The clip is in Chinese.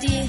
Tiếng.